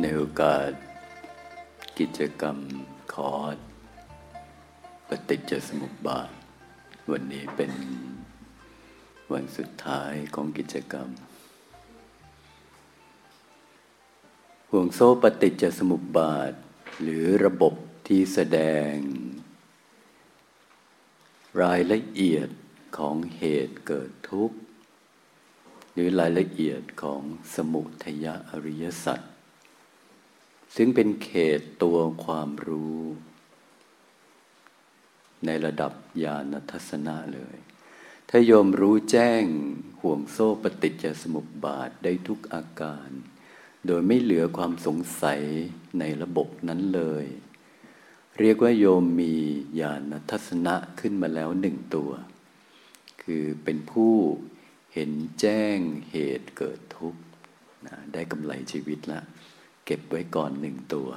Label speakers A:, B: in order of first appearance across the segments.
A: ในโอกาส กิจกรรมคอร์สปฏิจจสมุปบาท วันนี้เป็นวันสุดท้ายของกิจกรรม ห่วงโซ่ปฏิจจสมุปบาท หรือระบบที่แสดง รายละเอียดของเหตุเกิดทุกข์ หรือรายละเอียดของสมุทัยอริยสัจ ซึ่งเป็นเขตตัวความรู้ ในระดับญาณทัศนะเลย ถ้าโยมรู้แจ้งห่วงโซ่ปฏิจจสมุปบาทได้ทุกอาการ โดยไม่เหลือความสงสัยในระบบนั้นเลย เรียกว่าโยมมีญาณทัศนะขึ้นมาแล้วหนึ่งตัว คือเป็นผู้เห็นแจ้งเหตุเกิดทุกข์ได้กำไรชีวิตละ เก็บไว้ก่อนหนึ่งตัว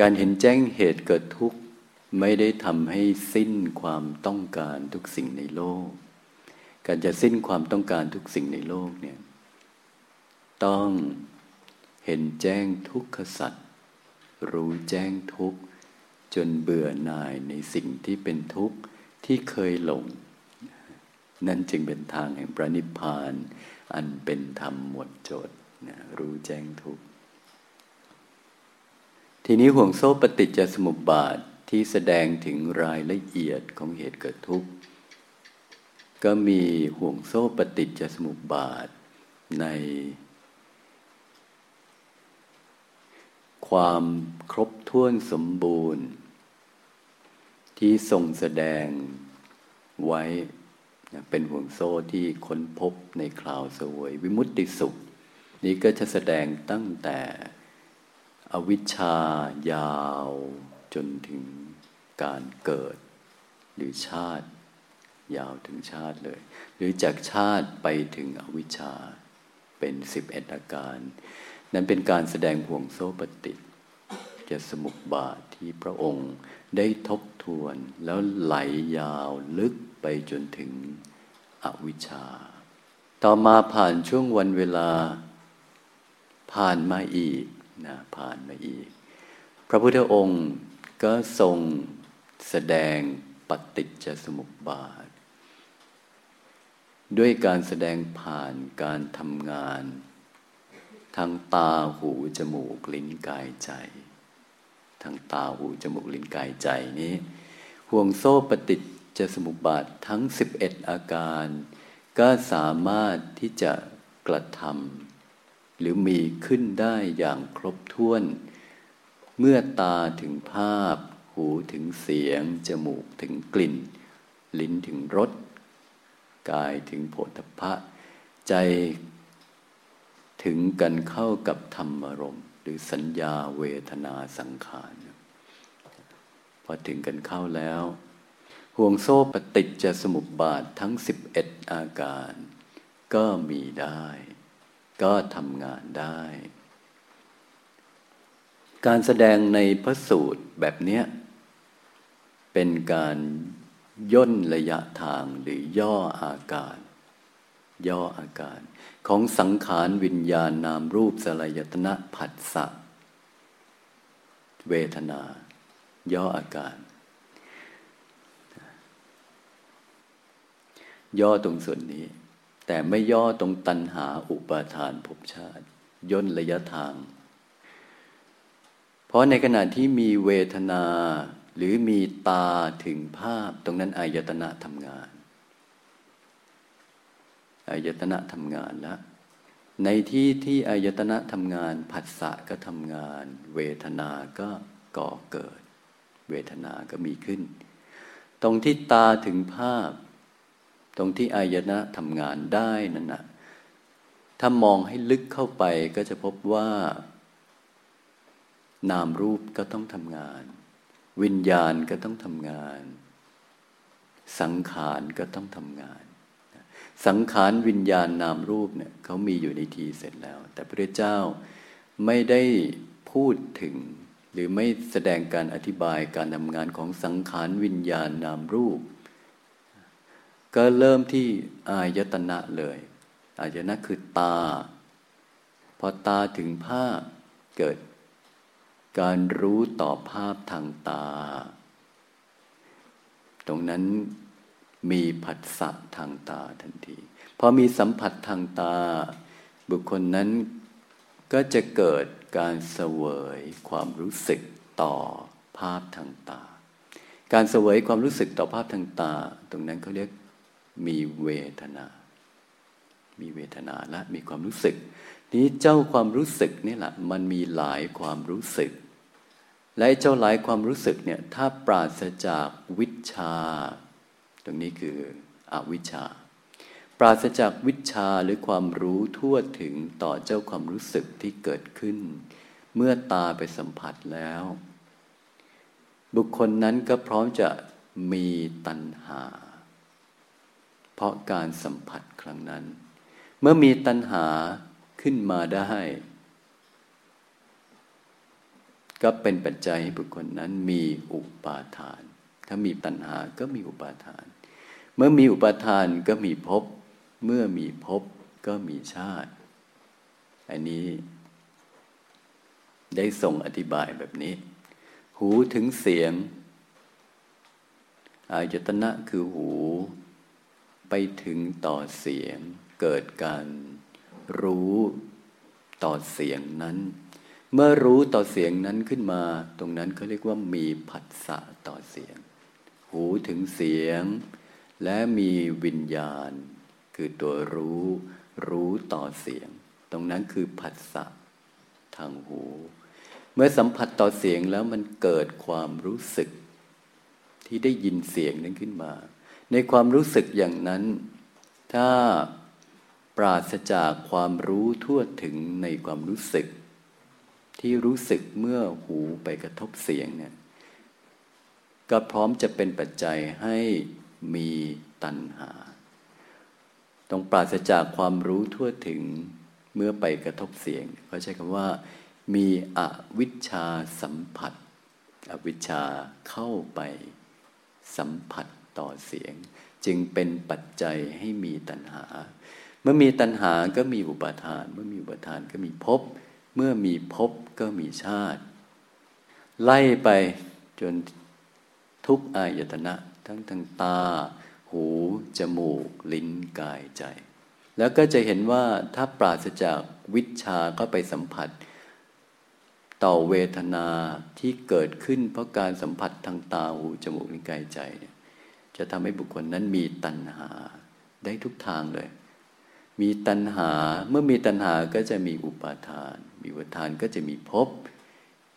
A: การเห็นแจ้งเหตุเกิดทุกข์ไม่ได้ทำให้สิ้นความต้องการทุกสิ่งในโลก การจะสิ้นความต้องการทุกสิ่งในโลกเนี่ยต้องเห็นแจ้งทุกขสัตว์รู้แจ้งทุกข์จนเบื่อหน่ายในสิ่งที่เป็นทุกข์ที่เคยหลง นั่นจึงเป็นทางแห่งพระนิพพาน อันเป็นธรรมหมดจดรู้แจ้งทุกข์ ทีนี้ห่วงโซ่ปฏิจจสมุปบาทที่แสดงถึงรายละเอียดของเหตุเกิดทุกข์ ก็มีห่วงโซ่ปฏิจจสมุปบาทใน ความครบถ้วนสมบูรณ์ ที่ทรงแสดงไว้เป็นห่วงโซ่ที่ค้นพบในคราวสวย วิมุตติสุข นี้ก็จะแสดงตั้งแต่ อวิชชายาวจนถึงการเกิด หรือชาติ ยาวถึงชาติเลย หรือจากชาติไปถึงอวิชชาเป็นสิบเอ็ดอาการ นั้นเป็นการแสดงห่วงโซ่ปฏิจะสมุกบาทที่พระองค์ได้ทบทวนแล้วไหลยาวลึกไปจนถึงอวิชชา ต่อมาผ่านช่วงวันเวลาผ่านมาอีก นะผ่านมาอีก พระพุทธองค์ก็ทรงแสดงปฏิจจสมุปบาท ด้วยการแสดงผ่านการทำงานทางตาหูจมูกลิ้นกายใจทางตาหูจมูกลิ้นกายใจนี้ ห่วงโซ่ปฏิจจสมุปบาททั้ง 11 อาการ ก็สามารถที่จะกระทำ หรือมีขึ้นได้อย่างครบถ้วน เมื่อตาถึงภาพ หูถึงเสียง จมูกถึงกลิ่น ลิ้นถึงรสกายถึงโผฏฐะใจถึงกันเข้ากับธรรมารมณ์หรือสัญญาเวทนาสังขารพอถึงกันเข้าแล้ว ห่วงโซ่ปฏิจจสมุปบาททั้ง 11 อาการ ก็มีได้ ก็ทำงานได้ การแสดงในพระสูตรแบบนี้เป็นการย่นระยะทางหรือย่ออาการ ย่ออาการ ของสังขารวิญญาณนามรูปสลายตนะผัสสะเวทนา ย่ออาการ ย่อตรงส่วนนี้ แต่ไม่ย่อตรงตันหาอุปาทานภพชาติ ย่นระยะทาง เพราะในขณะที่มีเวทนาหรือมีตาถึงภาพตรงนั้นอายตนะทำงานอายตนะทำงานแล้วในที่ที่อายตนะทำงานผัสสะก็ทำงาน เวทนาก็ก่อเกิด เวทนาก็มีขึ้น ตรงที่ตาถึงภาพ ตรงที่อายนะทำงานได้นั่นนะถ้ามองให้ลึกเข้าไปก็จะพบว่า นามรูปก็ต้องทำงาน วิญญาณก็ต้องทำงาน สังขารก็ต้องทำงาน สังขารวิญญาณนามรูปเนี่ยเขามีอยู่ในทีเสร็จแล้ว แต่พระเจ้าไม่ได้พูดถึง หรือไม่แสดงการอธิบายการทำงานของสังขารวิญญาณนามรูป ก็เริ่มที่อายตนะเลย อายตนะคือตา พอตาถึงภาพเกิด การรู้ต่อภาพทางตา ตรงนั้นมีผัสสะทางตาทันทีพอมีสัมผัสทางตา บุคคลนั้นก็จะเกิดการเสวยความรู้สึกต่อภาพทางตา การเสวยความรู้สึกต่อภาพทางตา ตรงนั้นเขาเรียก มีเวทนา มีเวทนาและมีความรู้สึก นี้เจ้าความรู้สึกนี่แหละมันมีหลายความรู้สึก และเจ้าหลายความรู้สึกเนี่ยถ้าปราศจากวิชา ตรงนี้คืออวิชา ปราศจากวิชาหรือความรู้ทั่วถึงต่อเจ้าความรู้สึกที่เกิดขึ้น เมื่อตาไปสัมผัสแล้ว บุคคลนั้นก็พร้อมจะมีตัณหา เพราะการสัมผัสครั้งนั้น เมื่อมีตัณหาขึ้นมาได้ ก็เป็นปัจจัยให้บุคคลนั้นมีอุปาทาน ถ้ามีตัณหาก็มีอุปาทาน เมื่อมีอุปาทานก็มีภพเมื่อมีภพก็มีชาติ อันนี้ ได้ส่งอธิบายแบบนี้ หูถึงเสียง อายตนะคือหู ไปถึงต่อเสียง เกิดการรู้ต่อเสียงนั้น เมื่อรู้ต่อเสียงนั้นขึ้นมา ตรงนั้นเขาเรียกว่ามีผัสสะต่อเสียง หูถึงเสียง และมีวิญญาณ คือตัวรู้รู้ต่อเสียง ตรงนั้นคือผัสสะทางหู เมื่อสัมผัสต่อเสียงแล้วมันเกิดความรู้สึก ที่ได้ยินเสียงนั้นขึ้นมา ในความรู้สึกอย่างนั้น ถ้าปราศจากความรู้ทั่วถึงในความรู้สึก ที่รู้สึกเมื่อหูไปกระทบเสียงเนี่ยก็พร้อมจะเป็นปัจจัยให้มีตัณหา ต้องปราศจากความรู้ทั่วถึงเมื่อไปกระทบเสียงเขาใช้คำว่า มีอวิชชาสัมผัส อวิชชาเข้าไปสัมผัส ต่อเสียง จึงเป็นปัจจัยให้มีตัณหา เมื่อมีตัณหาก็มีอุปาทาน เมื่อมีอุปาทานก็มีภพเมื่อมีภพก็มีชาติ ไล่ไปจนทุกอายตนะ ทั้งทางตา หู จมูก ลิ้นกายใจ แล้วก็จะเห็นว่าถ้าปราศจากวิชาก็ไปสัมผัส ต่อเวทนาที่เกิดขึ้นเพราะการสัมผัสทางตาหู จมูก ลิ้นกายใจเนี่ย จะทำให้บุคคลนั้นมีตัณหาได้ทุกทางเลย มีตัณหาเมื่อมีตัณหาก็จะมีอุปาทาน มีอุปาทานก็จะมีภพ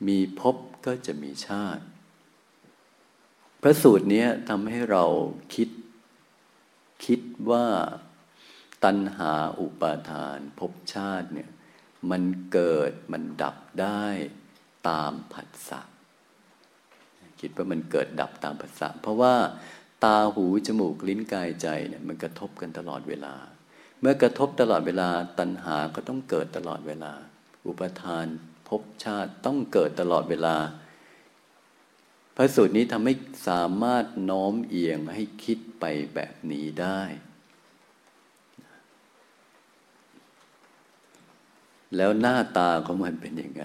A: มีภพก็จะมีชาติ พระสูตรนี้ทำให้เราคิด คิดว่าตัณหาอุปาทานภพชาติเนี่ยมันเกิดมันดับได้ตามผัสสะคิดว่ามันเกิดดับตามผัสสะเพราะว่า ตาหูจมูกลิ้นกายใจเนี่ยมันกระทบกันตลอดเวลา เมื่อกระทบตลอดเวลาตัณหาก็ต้องเกิดตลอดเวลา อุปทานภพชาติต้องเกิดตลอดเวลา พระสูตรนี้ทำให้สามารถน้อมเอียงให้คิดไปแบบนี้ได้ แล้วหน้าตาของมันเป็นยังไง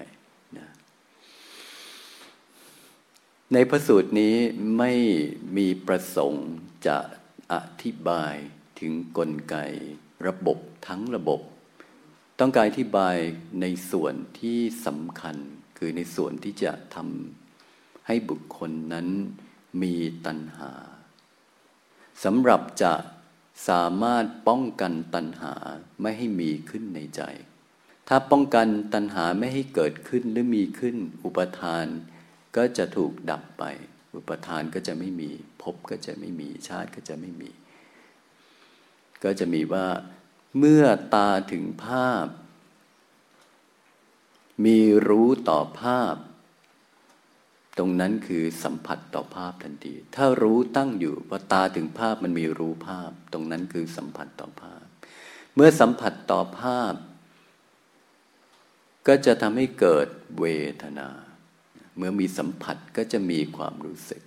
A: ในพระสูตรนี้ไม่มีประสงค์จะอธิบายถึงกลไกระบบทั้งระบบ ต้องการอธิบายในส่วนที่สำคัญ คือในส่วนที่จะทำให้บุคคลนั้นมีตัณหาสำหรับจะสามารถป้องกันตัณหาไม่ให้มีขึ้นในใจ ถ้าป้องกันตัณหาไม่ให้เกิดขึ้นหรือมีขึ้นอุปทาน ก็จะถูกดับไป อุปทานก็จะไม่มีภพก็จะไม่มีชาติก็จะไม่มี ก็จะมีว่าเมื่อตาถึงภาพ มีรู้ต่อภาพ ตรงนั้นคือสัมผัสต่อภาพทันที ถ้ารู้ตั้งอยู่พอตาถึงภาพมันมีรู้ภาพ ตรงนั้นคือสัมผัสต่อภาพ เมื่อสัมผัสต่อภาพ ก็จะทำให้เกิดเวทนา เมื่อมีสัมผัสก็จะมีความรู้สึก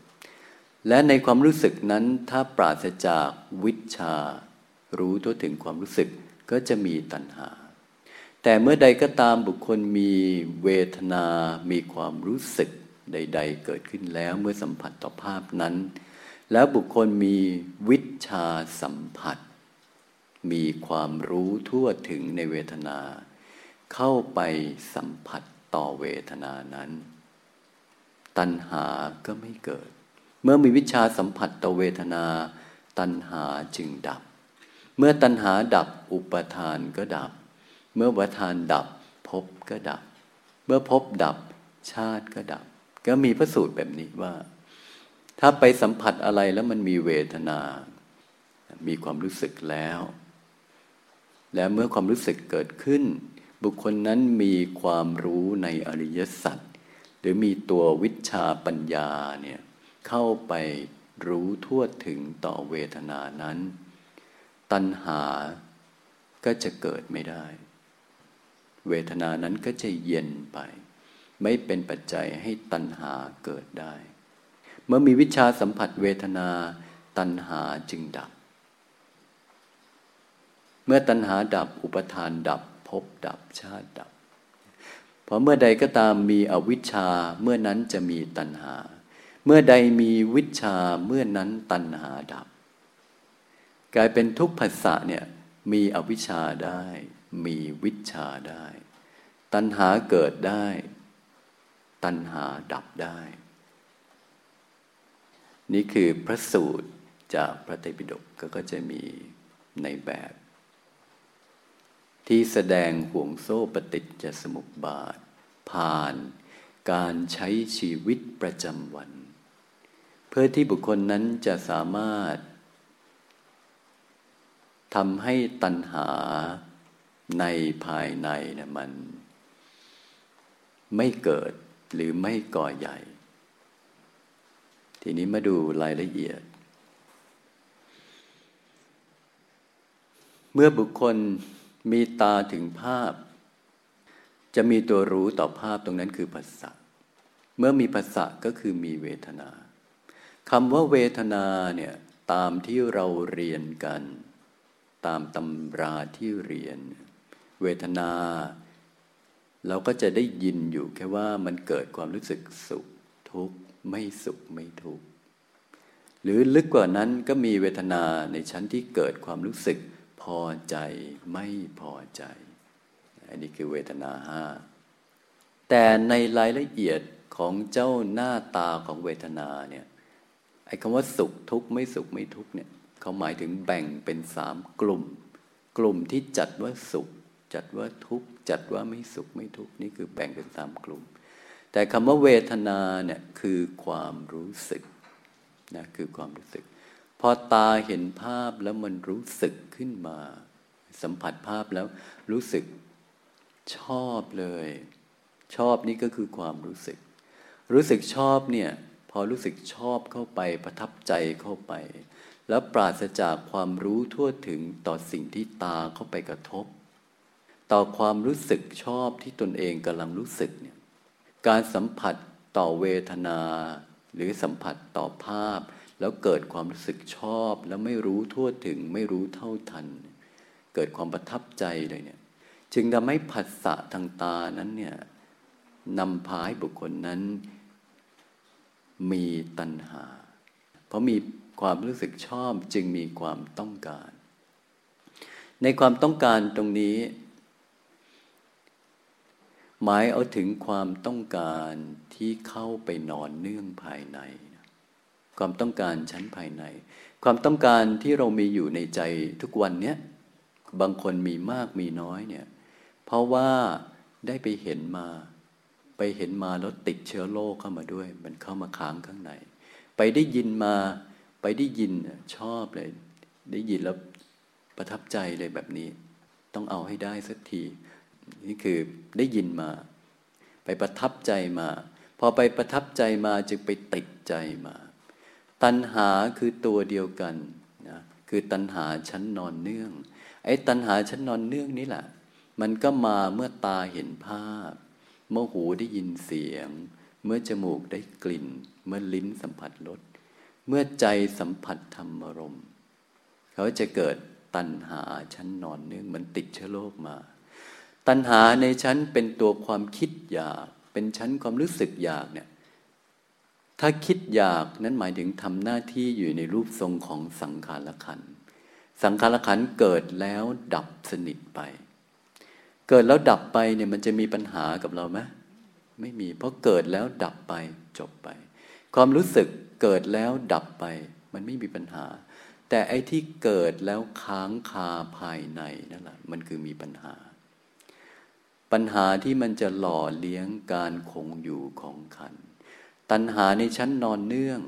A: และในความรู้สึกนั้นถ้าปราศจากวิชา รู้ทั่วถึงความรู้สึกก็จะมีตัณหา แต่เมื่อใดก็ตามบุคคลมีเวทนา มีความรู้สึกใด ๆ เกิดขึ้นแล้วเมื่อสัมผัสต่อภาพนั้น แล้วบุคคลมีวิชาสัมผัส มีความรู้ทั่วถึงในเวทนา เข้าไปสัมผัสต่อเวทนานั้น ตัณหาก็ไม่เกิด เมื่อมีวิชาสัมผัสตเวทนา ตัณหาจึงดับ เมื่อตัณหาดับอุปทานก็ดับ เมื่ออุปทานดับภพก็ดับ เมื่อภพดับชาติก็ดับ ก็มีพระสูตรแบบนี้ว่า ถ้าไปสัมผัสอะไรแล้วมันมีเวทนา มีความรู้สึกแล้ว และเมื่อความรู้สึกเกิดขึ้น บุคคลนั้นมีความรู้ในอริยสัจ หรือมีตัววิชาปัญญาเนี่ยเข้าไปรู้ทั่วถึงต่อเวทนานั้น ตัณหาก็จะเกิดไม่ได้ เวทนานั้นก็จะเย็นไป ไม่เป็นปัจจัยให้ตัณหาเกิดได้ เมื่อมีวิชาสัมผัสเวทนาตัณหาจึงดับ เมื่อตัณหาดับอุปทานดับภพดับชาติดับ ราะเมื่อใดก็ตามมีอวิชชาเมื่อนั้นจะมีตัณหา เมื่อใดมีวิชาเมื่อนั้นตัณหาดับ กลายเป็นทุกภาษะเนี่ยมีอวิชชาได้ มีวิชาได้ ตัณหาเกิดได้ ตัณหาดับได้ นี่คือพระสูตรจากพระไตรปิฎกก็จะมีในแบบ ที่แสดงห่วงโซ่ปฏิจจสมุปบาท ผ่านการใช้ชีวิตประจำวัน เพื่อที่บุคคลนั้นจะสามารถทำให้ตัณหาในภายในนะมัน ไม่เกิดหรือไม่ก่อใหญ่ ทีนี้มาดูรายละเอียด เมื่อบุคคล มีตาถึงภาพ จะมีตัวรู้ต่อภาพตรงนั้นคือภาษาเมื่อมีภาษาก็คือมีเวทนาคำว่าเวทนาเนี่ยตามที่เราเรียนกัน ตามตำราที่เรียน เวทนา เราก็จะได้ยินอยู่แค่ว่ามันเกิดความรู้สึกสุขทุกข์ไม่สุขไม่ทุกข์หรือลึกกว่านั้นก็มีเวทนาในชั้นที่เกิดความรู้สึก พอใจไม่พอใจ อันนี้คือเวทนาห้าแต่ในรายละเอียดของเจ้าหน้าตาของเวทนาเนี่ยไอ้คำว่าสุขทุกข์ไม่สุขไม่ทุกข์เนี่ยเขาหมายถึงแบ่งเป็นสามกลุ่ม กลุ่มที่จัดว่าสุข จัดว่าทุกข์จัดว่าไม่สุขไม่ทุกข์นี่คือแบ่งเป็นสามกลุ่ม แต่คำว่าเวทนาเนี่ยคือความรู้สึกนะคือความรู้สึก พอตาเห็นภาพแล้วมันรู้สึกขึ้นมา สัมผัสภาพแล้วรู้สึกชอบเลย ชอบนี่ก็คือความรู้สึก รู้สึกชอบเนี่ย พอรู้สึกชอบเข้าไปประทับใจเข้าไป แล้วปราศจากความรู้ทั่วถึงต่อสิ่งที่ตาเข้าไปกระทบ ต่อความรู้สึกชอบที่ตนเองกำลังรู้สึกเนี่ยการสัมผัสต่อเวทนา หรือสัมผัสต่อภาพ แล้วเกิดความรู้สึกชอบแล้วไม่รู้ทั่วถึงไม่รู้เท่าทัน เกิดความประทับใจเลยเนี่ยจึงทำให้ผัสสะทางตานั้นเนี่ยนำพาให้บุคคลนั้น มีตัณหา เพราะมีความรู้สึกชอบจึงมีความต้องการ ในความต้องการตรงนี้ หมายเอาถึงความต้องการที่เข้าไปนอนเนื่องภายใน ความต้องการชั้นภายใน ความต้องการที่เรามีอยู่ในใจทุกวันเนี้ยบางคนมีมากมีน้อยเนี่ยเพราะว่าได้ไปเห็นมา ไปเห็นมาแล้วติดเชื้อโรคเข้ามาด้วย มันเข้ามาค้างข้างใน ไปได้ยินมาไปได้ยินชอบเลย ได้ยินแล้วประทับใจเลยแบบนี้ ต้องเอาให้ได้สักที นี่คือได้ยินมา ไปประทับใจมา พอไปประทับใจมาจึงไปติดใจมา ตัณหาคือตัวเดียวกันนะคือตัณหาชั้นนอนเนื่อง ไอ้ตัณหาชั้นนอนเนื่องนี่แหละ มันก็มาเมื่อตาเห็นภาพ เมื่อหูได้ยินเสียง เมื่อจมูกได้กลิ่น เมื่อลิ้นสัมผัสรสเมื่อใจสัมผัสธรรมรมเขาจะเกิดตัณหาชั้นนอนเนื่องมันติดเชื้อโรคมา ตัณหาในชั้นเป็นตัวความคิดอยาก เป็นชั้นความรู้สึกอยากเนี่ย ถ้าคิดอยากนั้นหมายถึงทำหน้าที่อยู่ในรูปทรงของสังขารขัน สังขารขันเกิดแล้วดับสนิทไป เกิดแล้วดับไปเนี่ยมันจะมีปัญหากับเราไหมไม่มี เพราะเกิดแล้วดับไปจบไป ความรู้สึกเกิดแล้วดับไป มันไม่มีปัญหา แต่ไอ้ที่เกิดแล้วค้างคาภายในนั่นแหละมันคือมีปัญหา ปัญหาที่มันจะหล่อเลี้ยงการคงอยู่ของขัน ตัณหาในชั้นนอนเนื่อง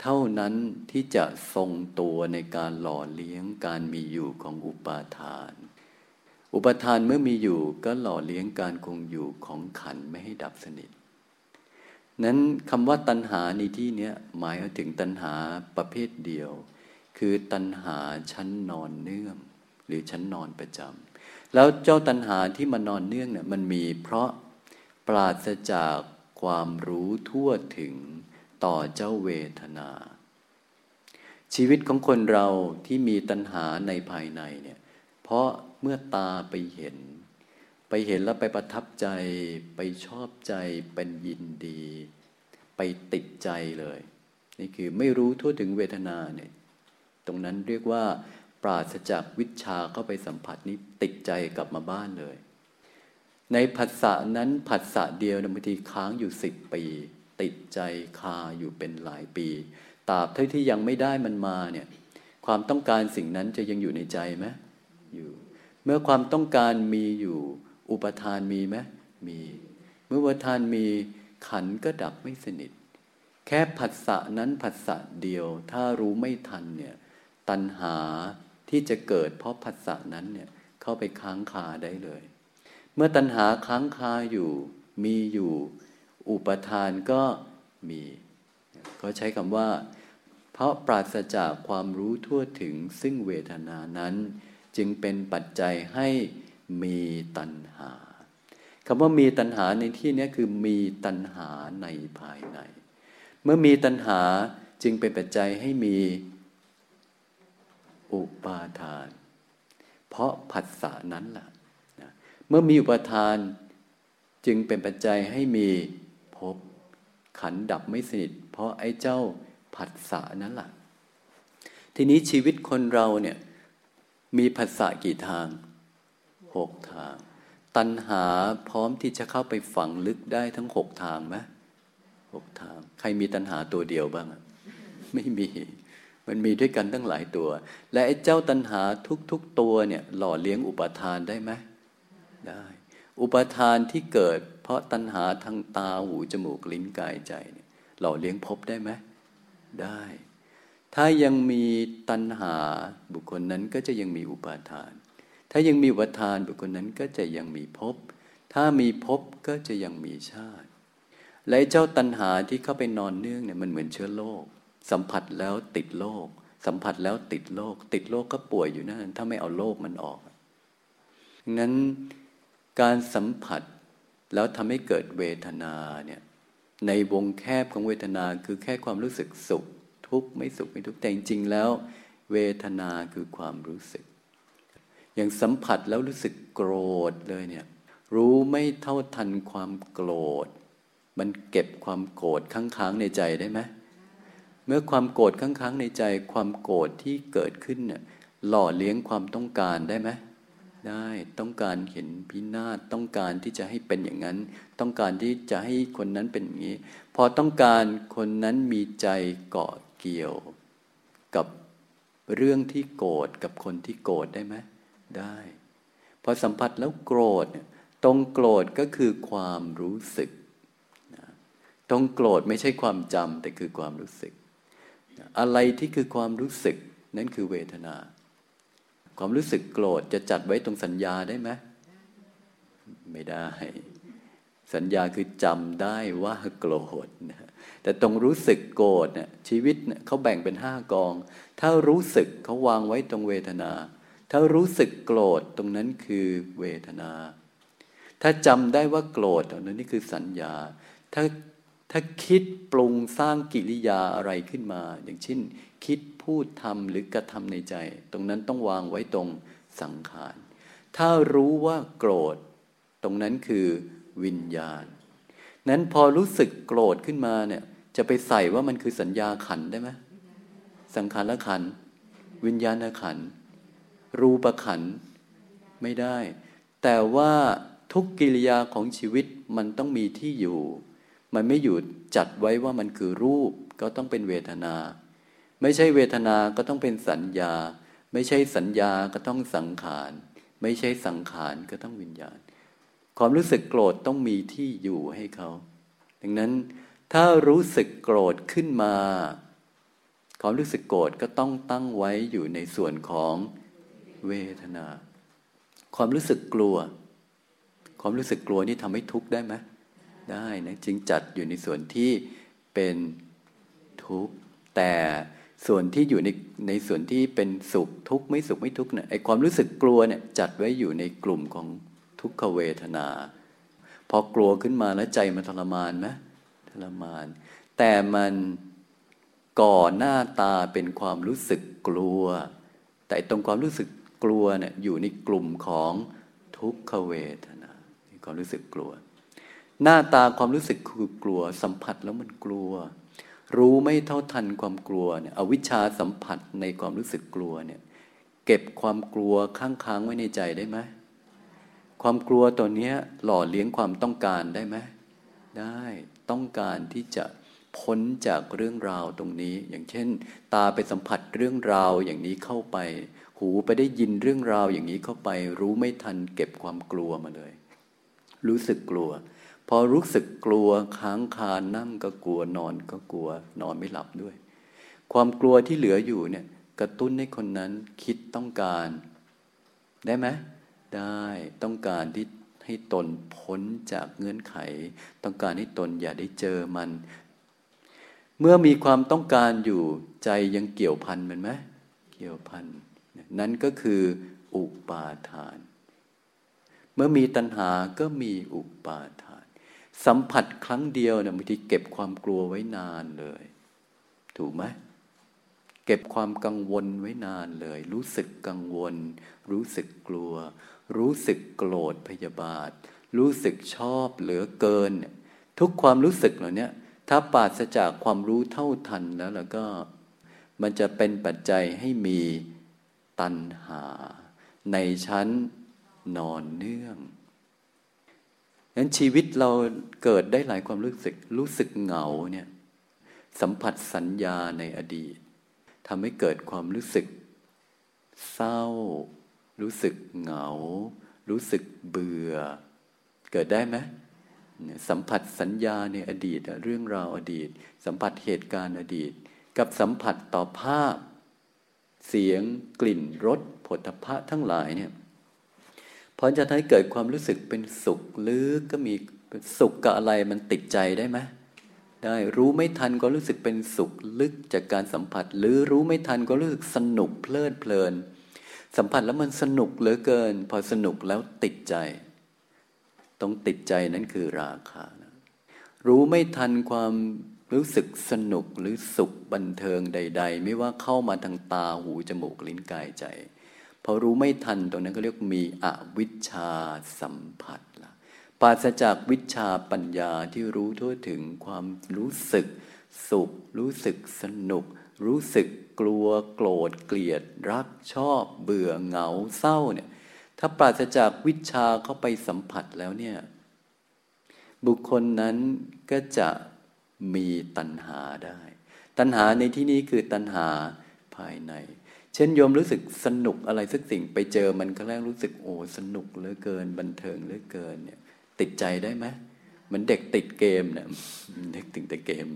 A: เท่านั้นที่จะทรงตัวในการหล่อเลี้ยงการมีอยู่ของอุปาทาน อุปทานเมื่อมีอยู่ก็หล่อเลี้ยงการคงอยู่ของขันไม่ให้ดับสนิท นั้นคำว่าตัณหาในที่นี้หมายถึงตัณหาประเภทเดียว คือตัณหาชั้นนอนเนื่อง หรือชั้นนอนประจำแล้วเจ้าตัณหาที่มันนอนเนื่องเนี่ยมันมีเพราะปราศจาก ความรู้ทั่วถึงต่อเจ้าเวทนา ชีวิตของคนเราที่มีตัณหาในภายในเนี่ย เพราะเมื่อตาไปเห็น ไปเห็นแล้วไปประทับใจ ไปชอบใจเป็นยินดี ไปติดใจเลย นี่คือไม่รู้ทั่วถึงเวทนาเนี่ย ตรงนั้นเรียกว่า ปราศจากวิชาเข้าไปสัมผัสนี้ติดใจกลับมาบ้านเลย ในผัสสะนั้นผัสสะเดียวบางทีค้างอยู่สิบปี ติดใจคาอยู่เป็นหลายปีตราบเท่าที่ยังไม่ได้มันมาเนี่ยความต้องการสิ่งนั้นจะยังอยู่ในใจไหมอยู่ เมื่อความต้องการมีอยู่ อุปทานมีไหมมี เมื่ออุปทานมีขันก็ดับไม่สนิท แค่ผัสสะนั้นผัสสะเดียว ถ้ารู้ไม่ทันเนี่ยตัณหาที่จะเกิดเพราะผัสสะนั้นเนี่ยเข้าไปค้างคาได้เลย เมื่อตัณหาค้างคาอยู่ มีอยู่ อุปทานก็มีเขาใช้คำว่า เพราะปราศจากความรู้ทั่วถึงซึ่งเวทนานั้น จึงเป็นปัจจัยให้มีตัณหาคำว่ามีตัณหาในที่นี้คือมีตัณหาในภายใน เมื่อมีตัณหาจึงเป็นปัจจัยให้มีอุปาทาน เพราะผัสสะนั้นล่ะนะ เมื่อมีอุปทานจึงเป็นปัจจัยให้มีภพขันดับไม่สนิท เพราะไอ้เจ้าผัสสะนั้นแหละทีนี้ชีวิตคนเราเนี่ยมีผัสสะกี่ทางหกทาง ตัณหาพร้อมที่จะเข้าไปฝังลึกได้ทั้งหกทางไหมหกทาง ใครมีตัณหาตัวเดียวบ้างไม่มีมันมีด้วยกันตั้งหลายตัว และไอ้เจ้าตัณหาทุกๆตัวเนี่ย หล่อเลี้ยงอุปทานได้ไหม ได้ อุปทานที่เกิด เพราะตัณหาทางตาหูจมูกลิ้นกายใจเนี่ยหล่อเลี้ยงพบได้ไหมได้ ถ้ายังมีตัณหาบุคคลนั้นก็จะยังมีอุปาทาน ถ้ายังมีอุปทานบุคคลนั้นก็จะยังมีภพถ้ามีภพก็จะยังมีชาติ และเจ้าตัณหาที่เข้าไปนอนเนื่องเนี่ยมันเหมือนเชื้อโรคสัมผัสแล้วติดโรคสัมผัสแล้วติดโรคติดโรคก็ป่วยอยู่นั่นถ้าไม่เอาโรคมันออกดังนั้น การสัมผัสแล้วทำให้เกิดเวทนาเนี่ยในวงแคบของเวทนาคือแค่ความรู้สึกสุข ทุกข์ไม่สุขไม่ทุกข์แต่จริงๆแล้ว เวทนาคือความรู้สึก อย่างสัมผัสแล้วรู้สึกโกรธเลยเนี่ยรู้ไม่เท่าทันความโกรธ มันเก็บความโกรธค้างๆในใจได้ไหมเมื่อความโกรธค้างๆในใจ ความโกรธที่เกิดขึ้นเนี่ยหล่อเลี้ยงความต้องการได้ไหม ได้ ต้องการเห็นพินาศต้องการที่จะให้เป็นอย่างนั้น ต้องการที่จะให้คนนั้นเป็นอย่างนี้ พอต้องการคนนั้นมีใจเกาะเกี่ยวกับเรื่องที่โกรธกับคนที่โกรธได้ไหมได้ พอสัมผัสแล้วโกรธตรงโกรธก็คือความรู้สึกตรงโกรธไม่ใช่ความจำแต่คือความรู้สึก อะไรที่คือความรู้สึกนั่นคือเวทนา ความรู้สึกโกรธจะจัดไว้ตรงสัญญาได้ไหมไม่ได้ สัญญาคือจำได้ว่าโกรธนะแต่ตรงรู้สึกโกรธเนี่ยชีวิตเนี่ยเขาแบ่งเป็นห้ากอง ถ้ารู้สึกเขาวางไว้ตรงเวทนา ถ้ารู้สึกโกรธตรงนั้นคือเวทนา ถ้าจำได้ว่าโกรธตรงนั้นนี่คือสัญญา ถ้าถ้าคิดปรุงสร้างกิริยาอะไรขึ้นมา อย่างเช่น คิด พูดทำหรือกระทำในใจ ตรงนั้นต้องวางไว้ตรงสังขาร ถ้ารู้ว่าโกรธ ตรงนั้นคือวิญญาณ นั้นพอรู้สึกโกรธขึ้นมาเนี่ย จะไปใส่ว่ามันคือสัญญาขันได้ไหมสังขารขัน วิญญาณขัน รูปขัน ไม่ได้ แต่ว่าทุกกิริยาของชีวิตมันต้องมีที่อยู่ มันไม่อยู่จัดไว้ว่ามันคือรูปก็ต้องเป็นเวทนา ไม่ใช่เวทนาก็ต้องเป็นสัญญา ไม่ใช่สัญญาก็ต้องสังขาร ไม่ใช่สังขารก็ต้องวิญญาณ ความรู้สึกโกรธต้องมีที่อยู่ให้เขา ดังนั้นถ้ารู้สึกโกรธขึ้นมา ความรู้สึกโกรธก็ต้องตั้งไว้อยู่ในส่วนของเวทนา ความรู้สึกกลัว ความรู้สึกกลัวนี่ทำให้ทุกข์ได้ไหมได้นะจึงจัดอยู่ในส่วนที่เป็นทุกข์แต่ ส่วนที่อยู่ในในส่วนที่เป็นสุขทุกข์ไม่สุขไม่ทุกข์เนี่ยไอความรู้สึกกลัวเนี่ยจัดไว้อยู่ในกลุ่มของทุกขเวทนา พอกลัวขึ้นมาแล้วใจมันทรมานไหมทรมาน แต่มันก่อหน้าตาเป็นความรู้สึกกลัว แต่ตรงความรู้สึกกลัวเนี่ยอยู่ในกลุ่มของทุกขเวทนาความรู้สึกกลัว หน้าตาความรู้สึกคือกลัว สัมผัสแล้วมันกลัว รู้ไม่เท่าทันความกลัวเนี่ยอวิชชาสัมผัสในความรู้สึกกลัวเนี่ย เก็บความกลัวค้างค้างไว้ในใจได้ไหมความกลัวตัวนี้หล่อเลี้ยงความต้องการได้ไหมได้ต้องการที่จะพ้นจากเรื่องราวตรงนี้ อย่างเช่น ตาไปสัมผัสเรื่องราวอย่างนี้เข้าไป หูไปได้ยินเรื่องราวอย่างนี้เข้าไป รู้ไม่ทัน เก็บความกลัวมาเลย รู้สึกกลัว พอรู้สึกกลัวค้างคานั่งก็กลัวนอนก็กลัวนอนไม่หลับด้วย ความกลัวที่เหลืออยู่เนี่ยกระตุ้นให้คนนั้นคิดต้องการ ได้ไหมได้ต้องการที่ให้ตนพ้นจากเงื่อนไข ต้องการให้ตนอย่าได้เจอมัน เมื่อมีความต้องการอยู่ใจยังเกี่ยวพันมันไหมเกี่ยวพันนั่นก็คืออุปาทาน เมื่อมีตัณหาก็มีอุปาทาน สัมผัสครั้งเดียวเนี่ยบางทีเก็บความกลัวไว้นานเลย ถูกไหมเก็บความกังวลไว้นานเลย รู้สึกกังวล รู้สึกกลัว รู้สึกโกรธพยาบาท รู้สึกชอบเหลือเกิน ทุกความรู้สึกเหล่านี้ถ้าปราศจากความรู้เท่าทันแล้วแล้วก็ มันจะเป็นปัจจัยให้มีตัณหา ในชั้นนอนเนื่อง นั้นชีวิตเราเกิดได้หลายความรู้สึก รู้สึกเหงาเนี่ยสัมผัสสัญญาในอดีตทำให้เกิดความรู้สึก เศร้า รู้สึกเหงา รู้สึกเบื่อ เกิดได้ไหมสัมผัสสัญญาในอดีตเรื่องราวอดีต สัมผัสเหตุการณ์อดีต กับสัมผัสต่อภาพ เสียงกลิ่นรสผลพะทั้งหลายเนี่ย พอจะทำให้เกิดความรู้สึกเป็นสุขหรือก็มีสุขกับอะไรมันติดใจได้ไหมได้รู้ไม่ทันก็รู้สึกเป็นสุขลึกจากการสัมผัส หรือรู้ไม่ทันก็รู้สึกสนุกเพลิดเพลิน สัมผัสแล้วมันสนุกเหลือเกิน พอสนุกแล้วติดใจ ต้องติดใจนั้นคือราคานะรู้ไม่ทันความรู้สึกสนุกหรือสุขบันเทิงใด ๆ ไม่ว่าเข้ามาทางตาหูจมูกลิ้นกายใจ พอรู้ไม่ทันตรงนั้นก็เรียกมีอวิชชาสัมผัสละปราศจากวิชาปัญญาที่รู้ทั่วถึงความรู้สึกสุข รู้สึกสนุก รู้สึกกลัวโกรธเกลียด รักชอบ เบื่อเหงาเศร้าเนี่ยถ้าปราศจากวิชาเข้าไปสัมผัสแล้วเนี่ยบุคคลนั้นก็จะมีตัณหาได้ ตัณหาในที่นี้คือตัณหาภายใน เช่นโยมรู้สึกสนุกอะไรสักสิ่งไปเจอมันครั้งแรกรู้สึกโอ้สนุกเหลือเกิน บันเทิงเหลือเกินเนี่ย ติดใจได้ไหมเหมือนเด็กติดเกมเนี่ยนึกถึงแต่เกม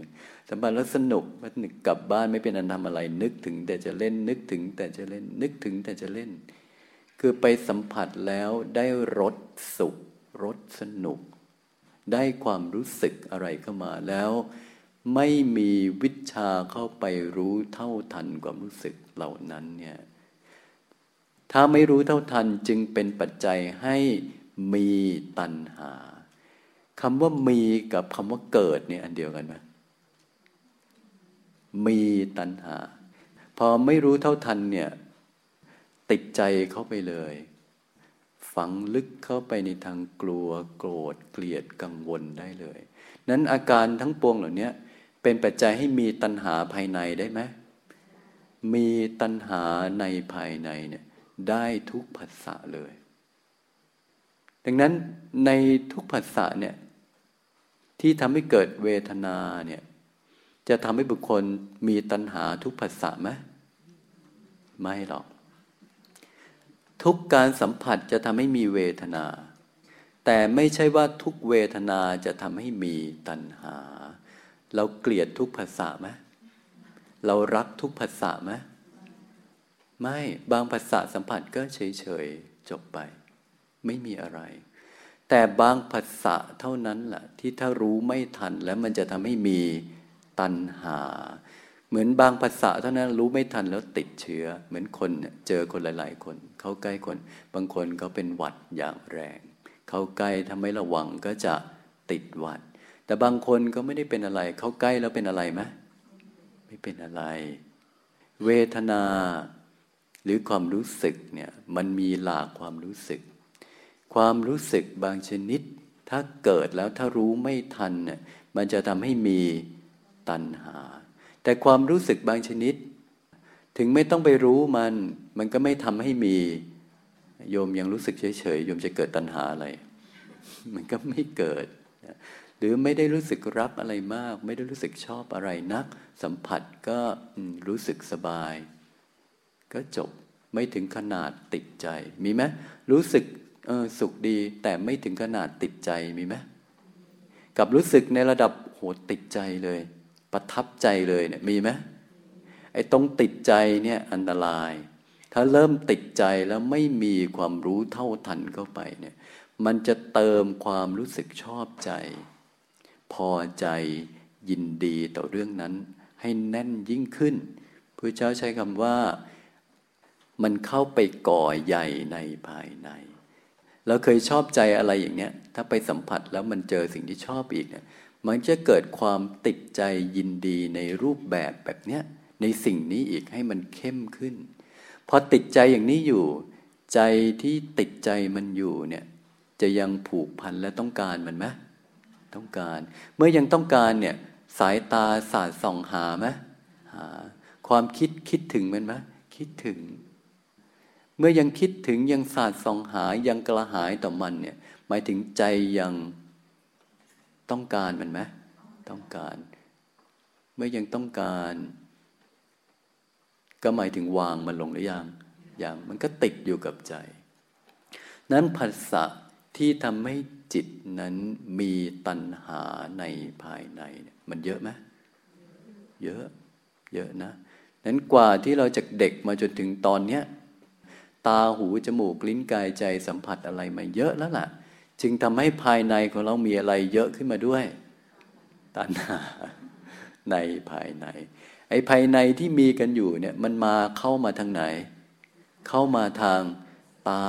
A: สัมผัสแล้วสนุกมันกลับบ้านไม่เป็นอันทำอะไร นึกถึงแต่จะเล่นนึกถึงแต่จะเล่น นึกถึงแต่จะเล่น คือไปสัมผัสแล้วได้รสสุขรสสนุก ได้ความรู้สึกอะไรเข้ามาแล้ว ไม่มีวิชาเข้าไปรู้เท่าทันความรู้สึกเหล่านั้นเนี่ยถ้าไม่รู้เท่าทันจึงเป็นปัจจัยให้มีตัณหาคำว่ามีกับคำว่าเกิดเนี่ยอันเดียวกันไหมมีตัณหา พอไม่รู้เท่าทันเนี่ยติดใจเข้าไปเลย ฝังลึกเข้าไปในทางกลัวโกรธเกลียดกังวลได้เลย นั้นอาการทั้งปวงเหล่านี้ เป็นปัจจัยให้มีตัณหาภายในได้ไหมมีตัณหาในภายในเนี่ยได้ทุกภาษาเลย ดังนั้นในทุกภาษาเนี่ยที่ทำให้เกิดเวทนาเนี่ยจะทำให้บุคคลมีตัณหาทุกภาษาไหมไม่หรอก ทุกการสัมผัสจะทำให้มีเวทนา แต่ไม่ใช่ว่าทุกเวทนาจะทำให้มีตัณหา เราเกลียดทุกภาษาไหมเรารักทุกภาษาไหมไม่บางภาษาสัมผัสก็เฉยๆจบไป ไม่มีอะไร แต่บางภาษาเท่านั้นแหละที่ถ้ารู้ไม่ทันแล้วมันจะทำให้มีตัณหา เหมือนบางภาษาเท่านั้นรู้ไม่ทันแล้วติดเชื้อ เหมือนคนเจอคนหลาย ๆ คน เขาใกล้คน บางคนเขาเป็นหวัดอย่างแรง เขาใกล้ทำไม่ระวังก็จะติดหวัด แต่บางคนก็ไม่ได้เป็นอะไร เขาใกล้แล้วเป็นอะไรไหมไม่เป็นอะไร เวทนาหรือความรู้สึกเนี่ยมันมีหลากความรู้สึก ความรู้สึกบางชนิด ถ้าเกิดแล้วถ้ารู้ไม่ทันเนี่ยมันจะทำให้มีตัณหา แต่ความรู้สึกบางชนิด ถึงไม่ต้องไปรู้มัน มันก็ไม่ทำให้มีโยมยังรู้สึกเฉยๆโยมจะเกิดตัณหาอะไร มันก็ไม่เกิด หรือไม่ได้รู้สึกรับอะไรมาก ไม่ได้รู้สึกชอบอะไรนัก สัมผัสก็รู้สึกสบาย ก็จบไม่ถึงขนาดติดใจมีไหมรู้สึกสุขดี แต่ไม่ถึงขนาดติดใจมีไหมกับรู้สึกในระดับโหติดใจเลย ประทับใจเลยเนี่ยมีไหมไอ้ตรงติดใจเนี่ยอันตราย ถ้าเริ่มติดใจแล้วไม่มีความรู้เท่าทันเข้าไปเนี่ยมันจะเติมความรู้สึกชอบใจ พอใจยินดีต่อเรื่องนั้น ให้แน่นยิ่งขึ้นพระเจ้าใช้คำว่ามันเข้าไปก่อใหญ่ในภายใน เราเคยชอบใจอะไรอย่างเนี้ย ถ้าไปสัมผัสแล้วมันเจอสิ่งที่ชอบอีกเนี่ย มันจะเกิดความติดใจยินดีในรูปแบบแบบเนี้ย ในสิ่งนี้อีกให้มันเข้มขึ้น พอติดใจอย่างนี้อยู่ ใจที่ติดใจมันอยู่เนี่ย จะยังผูกพันและต้องการมันไหม ต้องการ เมื่อยังต้องการเนี่ยสายตาสาดส่องหาไหมหา ความคิดคิดถึงมันไหมคิดถึง เมื่อยังคิดถึงยังสาดส่องหายังกระหายต่อมันเนี่ยหมายถึงใจยังต้องการมันไหมต้องการ เมื่อยังต้องการ ก็หมายถึงวางมันลงหรือยังยังมันก็ติดอยู่กับใจ นั้นภาษะ ที่ทำให้จิตนั้นมีตัณหาในภายใน มันเยอะไหมเยอะ เยอะนะนั้นกว่าที่เราจะเด็กมาจนถึงตอนเนี้ยตาหู จมูก ลิ้นกายใจสัมผัสอะไรมาเยอะแล้วล่ะ จึงทำให้ภายในของเรามีอะไรเยอะขึ้นมาด้วย ตัณหาในภายใน ไอ้ภายในที่มีกันอยู่เนี่ยมันมาเข้ามาทางไหน เข้ามาทาง ตา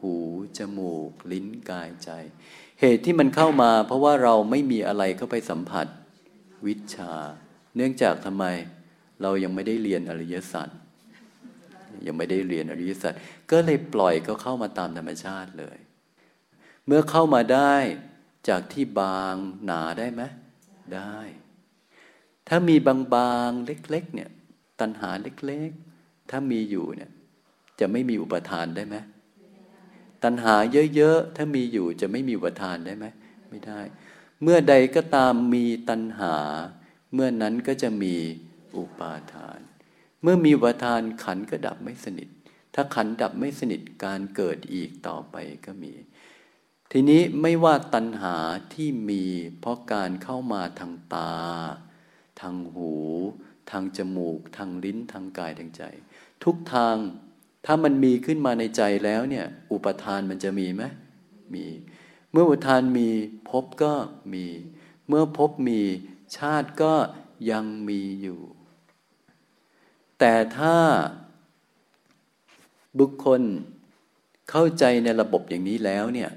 A: หู จมูก ลิ้นกายใจ เหตุที่มันเข้ามา เพราะว่าเราไม่มีอะไรเข้าไปสัมผัส วิชา เนื่องจากทำไม เรายังไม่ได้เรียนอริยสัจยังไม่ได้เรียนอริยสัจก็เลยปล่อยก็เข้ามาตามธรรมชาติเลย เมื่อเข้ามาได้จากที่บางหนาได้ไหมได้ ถ้ามีบางๆเล็ก ๆ เนี่ย ตัณหาเล็ก ๆ ถ้ามีอยู่เนี่ย จะไม่มีอุปทานได้ไหมตัณหาเยอะๆ ถ้ามีอยู่จะไม่มีอุปทานได้ไหมไม่ได้ เมื่อใดก็ตามมีตัณหา เมื่อนั้นก็จะมีอุปาทาน เมื่อมีวัฏานขันก็ดับไม่สนิท ถ้าขันดับไม่สนิทการเกิดอีกต่อไปก็มี ทีนี้ไม่ว่าตัณหาที่มีเพราะการเข้ามาทางตา ทางหู ทางจมูก ทางลิ้นทางกายทางใจ ทุกทาง ถ้ามันมีขึ้นมาในใจแล้วเนี่ย อุปทานมันจะมีไหมมี เมื่ออุปทานมีพบก็มี เมื่อพบมีชาติก็ยังมีอยู่ แต่ถ้าบุคคลเข้าใจในระบบอย่างนี้แล้วเนี่ย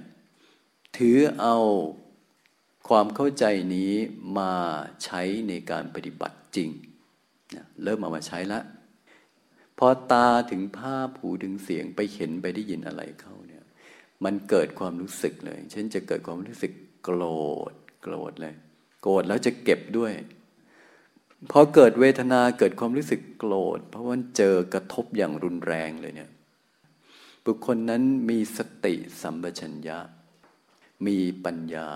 A: ถือเอาความเข้าใจนี้มาใช้ในการปฏิบัติจริง เริ่มเอามาใช้ละ พอตาถึงภาพหูถึงเสียงไปเห็นไปได้ยินอะไรเข้าเนี่ย มันเกิดความรู้สึกเลย เช่นจะเกิดความรู้สึกโกรธ โกรธเลย โกรธแล้วจะเก็บด้วย พอเกิดเวทนาเกิดความรู้สึกโกรธ เพราะว่าเจอกระทบอย่างรุนแรงเลยเนี่ย บุคคลนั้นมีสติสัมปชัญญะ มีปัญญา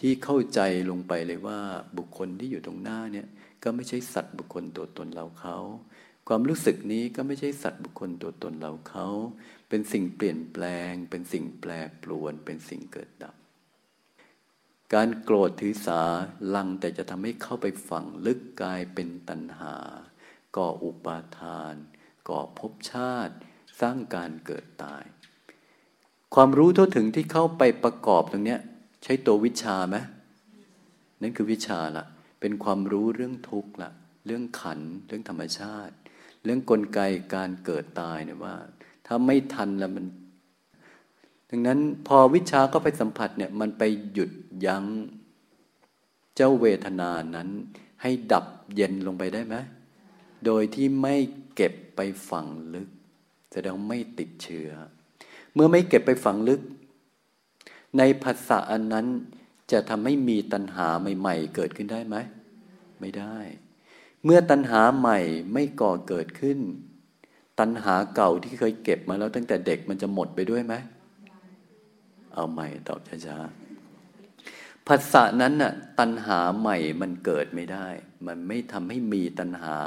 A: ที่เข้าใจลงไปเลยว่าบุคคลที่อยู่ตรงหน้าเนี่ย ก็ไม่ใช่สัตว์บุคคลตัวตนเราเขา ความรู้สึกนี้ก็ไม่ใช่สัตว์บุคคลตัวตนเราเขา เป็นสิ่งเปลี่ยนแปลง เป็นสิ่งแปรปรวน เป็นสิ่งเกิดดับ การโกรธถือสาลังแต่จะทำให้เข้าไปฝังลึกกายเป็นตัณหา ก่ออุปาทาน ก่อภพชาติ สร้างการเกิดตาย ความรู้ทั่วถึงที่เข้าไปประกอบตรงนี้ใช้ตัววิชาไหมนั่นคือวิชาละเป็นความรู้เรื่องทุกข์ละเรื่องขันเรื่องธรรมชาติ เรื่องกลไกการเกิดตายเนี่ยว่า ถ้าไม่ทันแล้วมัน ดังนั้นพอวิชาก็ไปสัมผัสเนี่ยมันไปหยุดยั้งเจ้าเวทนานั้น ให้ดับเย็นลงไปได้ไหมโดยที่ไม่เก็บไปฝังลึกแสดงไม่ติดเชื้อ เมื่อไม่เก็บไปฝังลึก ในภาษาอันนั้นจะทำให้มีตัณหาใหม่ ๆ เกิดขึ้นได้ไหม ไม่ได้ เมื่อตัณหาใหม่ไม่ก่อเกิดขึ้น ตัณหาเก่าที่เคยเก็บมาแล้วตั้งแต่เด็กมันจะหมดไปด้วยไหมเอาใหม่ตอบช้าๆภาษานั้นน่ะตัณหาใหม่มันเกิดไม่ได้ มันไม่ทำให้มีตัณหา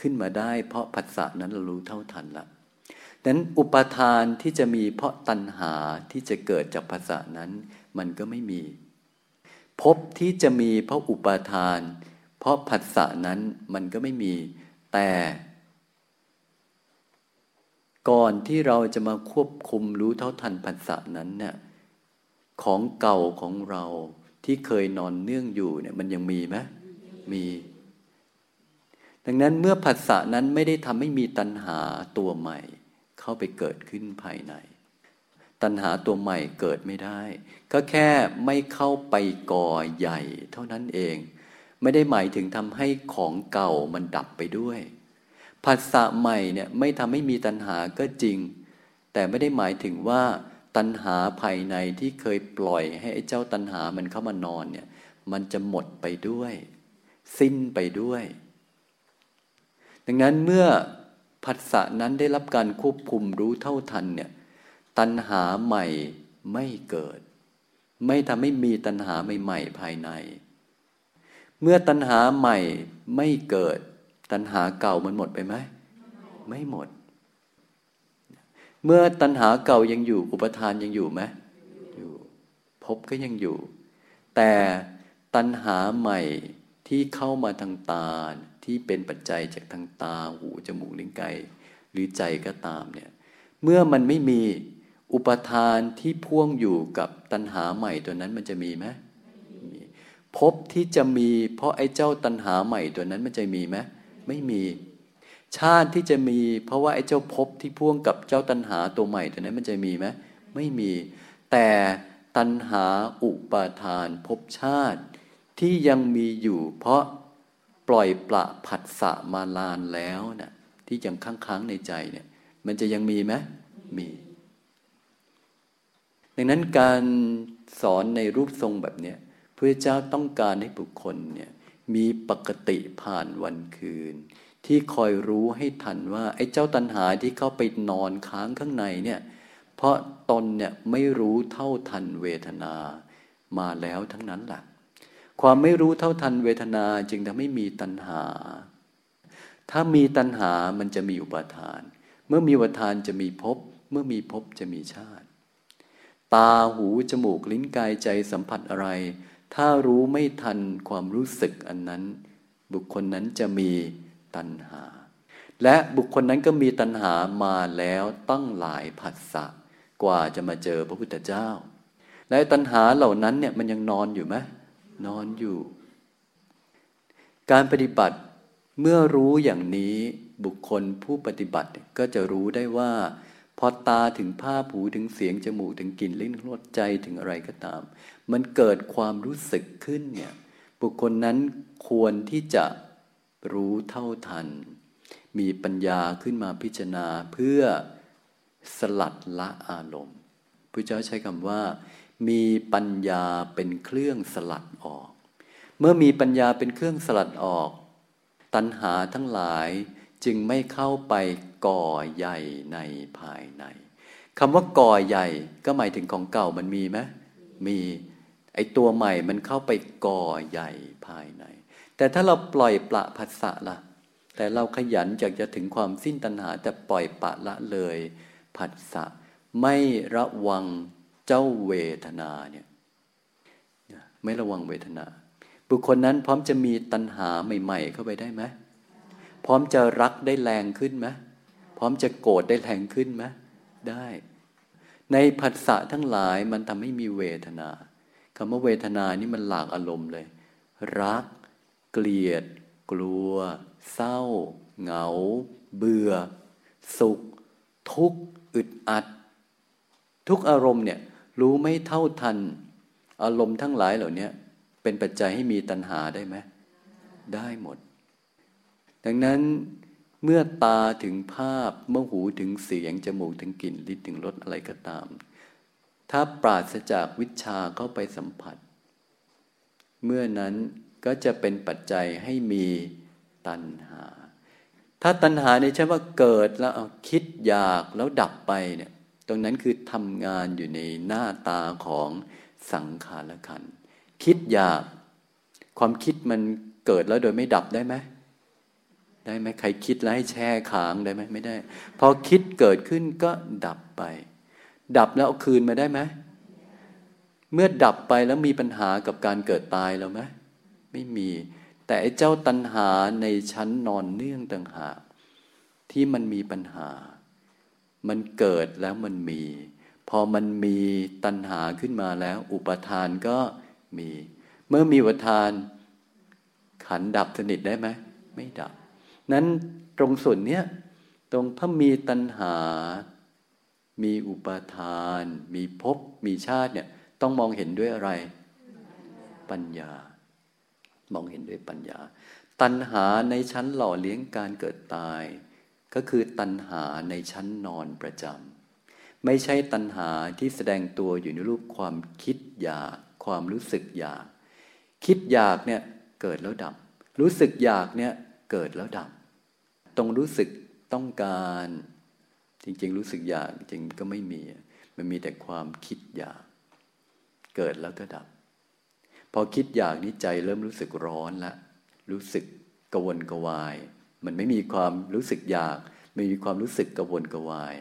A: ขึ้นมาได้ เพราะภาษานั้นเรารู้เท่าทันละนั้นอุปทานที่จะมีเพราะตัณหาที่จะเกิดจากภาษานั้น มันก็ไม่มีพบที่จะมีเพราะอุปทาน เพราะผัสสะนั้นมันก็ไม่มี แต่ ก่อนที่เราจะมาควบคุมรู้เท่าทันผัสสะนั้นเนี่ยของเก่าของเราที่เคยนอนเนื่องอยู่เนี่ยมันยังมีไหมมี ดังนั้นเมื่อผัสสะนั้นไม่ได้ทำให้มีตัณหาตัวใหม่ เข้าไปเกิดขึ้นภายใน ตัณหาตัวใหม่เกิดไม่ได้ ก็แค่ไม่เข้าไปก่อใหญ่ เท่านั้นเอง ไม่ได้หมายถึงทำให้ของเก่ามันดับไปด้วยภาษาใหม่เนี่ยไม่ทำให้มีตัณหาก็จริง แต่ไม่ได้หมายถึงว่าตัณหาภายในที่เคยปล่อยให้ไอ้เจ้าตัณหามันเข้ามานอนเนี่ยมันจะหมดไปด้วย สิ้นไปด้วย ดังนั้นเมื่อผัสสะนั้นได้รับการควบคุมรู้เท่าทันเนี่ยตัณหาใหม่ไม่เกิด ไม่ทำให้มีตัณหาใหม่ๆภายใน เมื่อตัณหาใหม่ไม่เกิด ตัณหาเก่ามันหมดไปไหม ไม่หมด เมื่อตัณหาเก่ายังอยู่ อุปทานยังอยู่ไหมอยู่พบก็ยังอยู่ แต่ตัณหาใหม่ที่เข้ามาทางตาที่เป็นปัจจัยจากทางตาหูจมูกลิ้นกายหรือใจก็ตามเนี่ยเมื่อมันไม่มีอุปทานที่พ่วงอยู่กับตัณหาใหม่ตัวนั้นมันจะมีไหม ภพที่จะมี เพราะไอ้เจ้าตัณหาใหม่ตัวนั้นมันจะมีไหมไม่มี ชาติที่จะมี เพราะว่าไอ้เจ้าภพที่พ่วงกับเจ้าตัณหาตัวใหม่ตัวนั้นมันจะมีไหมไม่มี แต่ตัณหาอุปาทานภพชาติ ที่ยังมีอยู่ เพราะปล่อยปละผัสสะมาลานแล้วนะ่ะที่ยังค้างๆในใจเนี่ยมันจะยังมีไหมมี ดังนั้นการสอนในรูปทรงแบบนี้ พระเจ้าต้องการให้บุคคลเนี่ยมีปกติผ่านวันคืน ที่คอยรู้ให้ทันว่า ไอ้เจ้าตัณหาที่เข้าไปนอนค้างข้างในเนี่ยเพราะตนเนี่ยไม่รู้เท่าทันเวทนามาแล้วทั้งนั้นแหละความไม่รู้เท่าทันเวทนาจึงทำให้มีตัณหา ถ้ามีตัณหามันจะมีอุปาทาน เมื่อมีอุปาทานจะมีภพเมื่อมีภพจะมีชาติ ตาหูจมูกลิ้นกายใจสัมผัสอะไร ถ้ารู้ไม่ทันความรู้สึกอันนั้น บุคคลนั้นจะมีตัณหา และบุคคลนั้นก็มีตัณหามาแล้วตั้งหลายผัสสะกว่าจะมาเจอพระพุทธเจ้า และตัณหาเหล่านั้นเนี่ยมันยังนอนอยู่ไหมนอนอยู่ การปฏิบัติเมื่อรู้อย่างนี้บุคคลผู้ปฏิบัติก็จะรู้ได้ว่า พอตาถึงภาพหูถึงเสียงจมูกถึงกลิ่นลิ้นรสใจถึงอะไรก็ตาม มันเกิดความรู้สึกขึ้นเนี่ย บุคคลนั้นควรที่จะรู้เท่าทัน มีปัญญาขึ้นมาพิจารณาเพื่อสลัดละอารมณ์พระเจ้าใช้คำว่า มีปัญญาเป็นเครื่องสลัดออก เมื่อมีปัญญาเป็นเครื่องสลัดออก ตัณหาทั้งหลายจึงไม่เข้าไปก่อใหญ่ในภายในคำว่าก่อใหญ่ก็หมายถึงของเก่ามันมีไหมมี ไอตัวใหม่มันเข้าไปก่อใหญ่ภายใน แต่ถ้าเราปล่อยปละภาษะละแต่เราขยันอยากจะถึงความสิ้นตัณหา แต่ปล่อยปะละเลยผัสสะไม่ระวังเจ้าเวทนาเนี่ยไม่ระวังเวทนา บุคคลนั้นพร้อมจะมีตัณหาใหม่ ๆ เข้าไปได้ไหมพร้อมจะรักได้แรงขึ้นไหมพร้อมจะโกรธได้แรงขึ้นไหมได้ ในผัสสะทั้งหลายมันทำให้มีเวทนา คำว่าเวทนานี่มันหลากอารมณ์เลย รัก เกลียด กลัว เศร้า เหงา เบื่อ สุข ทุกข์ อึดอัด ทุกอารมณ์เนี่ยรู้ไม่เท่าทัน อารมณ์ทั้งหลายเหล่านี้เป็นปัจจัยให้มีตัณหาได้ไหมได้หมด ดังนั้นเมื่อตาถึงภาพเมื่อหูถึงเสียงจมูกถึงกลิ่นลิ้นถึงรสอะไรก็ตาม ถ้าปราศจากวิชาเข้าไปสัมผัส เมื่อนั้นก็จะเป็นปัจจัยให้มีตัณหา ถ้าตัณหาเนี่ยใช่ว่าเกิดแล้วคิดอยากแล้วดับไปเนี่ย ตรงนั้นคือทำงานอยู่ในหน้าตาของสังขารขัน คิดอยาก ความคิดมันเกิดแล้วโดยไม่ดับได้ไหมได้ไหมใครคิดแล้วให้แช่ค้างได้ไหมไม่ได้ พอคิดเกิดขึ้นก็ดับไป ดับแล้วเอาคืนมาได้ไหมเมื่อดับไปแล้วมีปัญหากับการเกิดตายแล้วไหมไม่มี แต่ไอ้เจ้าตัณหาในชั้นนอนเนื่องต่างหากที่มันมีปัญหา มันเกิดแล้วมันมี พอมันมีตัณหาขึ้นมาแล้ว อุปทานก็มี เมื่อมีอุปทาน ขันดับสนิทได้ไหมไม่ดับ นั้นตรงส่วนเนี้ยตรงถ้ามีตัณหา มีอุปาทาน มีภพมีชาติเนี่ยต้องมองเห็นด้วยอะไร ปัญญา มองเห็นด้วยปัญญา ตัณหาในชั้นหล่อเลี้ยงการเกิดตาย ก็คือตัณหาในชั้นนอนประจำไม่ใช่ตัณหาที่แสดงตัวอยู่ในรูปความคิดอยากความรู้สึกอยาก คิดอยากเนี่ยเกิดแล้วดับ รู้สึกอยากเนี่ยเกิดแล้วดับ ตรงรู้สึกต้องการ จริง ๆ รู้สึกอยากจริงก็ไม่มี มันมีแต่ความคิดอยาก เกิดแล้วก็ดับ พอคิดอยากนี้ใจเริ่มรู้สึกร้อนละ รู้สึกกวนกวาย มันไม่มีความรู้สึกอยากไม่มีความรู้สึกกวนกวาย